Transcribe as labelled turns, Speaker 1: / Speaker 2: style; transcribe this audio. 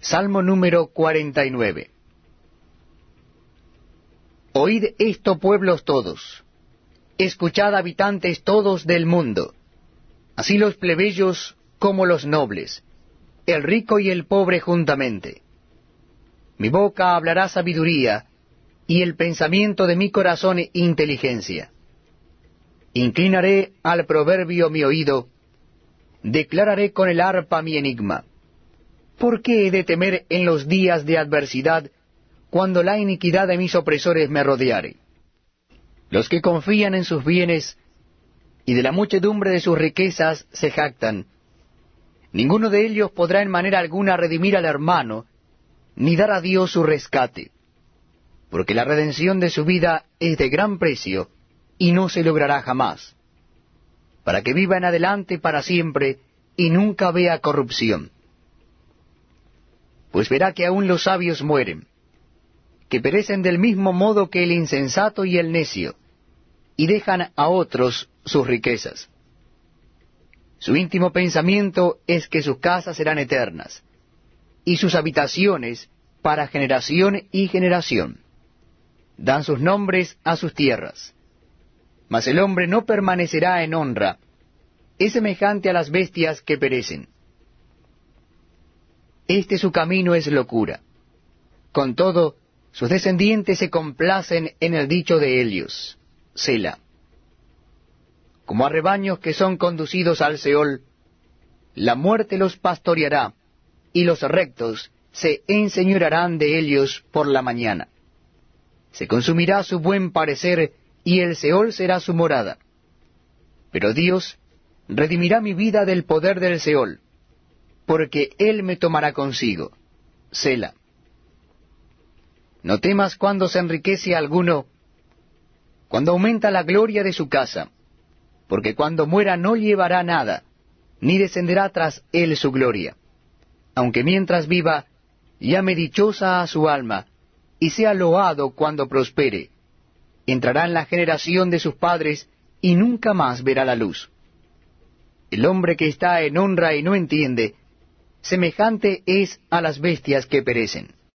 Speaker 1: Salmo número 49. Oíd esto pueblos todos, escuchad habitantes todos del mundo, así los plebeyos como los nobles, el rico y el pobre juntamente. Mi boca hablará sabiduría, y el pensamiento de mi corazón inteligencia. Inclinaré al proverbio mi oído, declararé con el arpa mi enigma. ¿Por qué he de temer en los días de adversidad, cuando la iniquidad de mis opresores me rodeare? Los que confían en sus bienes y de la muchedumbre de sus riquezas se jactan. Ninguno de ellos podrá en manera alguna redimir al hermano, ni dar a Dios su rescate, porque la redención de su vida es de gran precio, y no se logrará jamás, para que viva en adelante para siempre y nunca vea corrupción. Pues verá que aún los sabios mueren, que perecen del mismo modo que el insensato y el necio, y dejan a otros sus riquezas. Su íntimo pensamiento es que sus casas serán eternas, y sus habitaciones para generación y generación. Dan sus nombres a sus tierras mas el hombre no permanecerá en honra, es semejante a las bestias que perecen. Este su camino es locura. Con todo, sus descendientes se complacen en el dicho de ellos, Sela. Como a rebaños que son conducidos al Seol, la muerte los pastoreará, y los rectos se enseñorarán de ellos por la mañana. Se consumirá su buen parecer y el Seol será su morada. Pero Dios redimirá mi vida del poder del Seol, porque Él me tomará consigo. Sela. No temas cuando se enriquece alguno, cuando aumenta la gloria de su casa, porque cuando muera no llevará nada, ni descenderá tras él su gloria. Aunque mientras viva, llame dichosa a su alma, y sea loado cuando prospere entrará en la generación de sus padres y nunca más verá la luz. El hombre que está en honra y no entiende, semejante es a las bestias que perecen.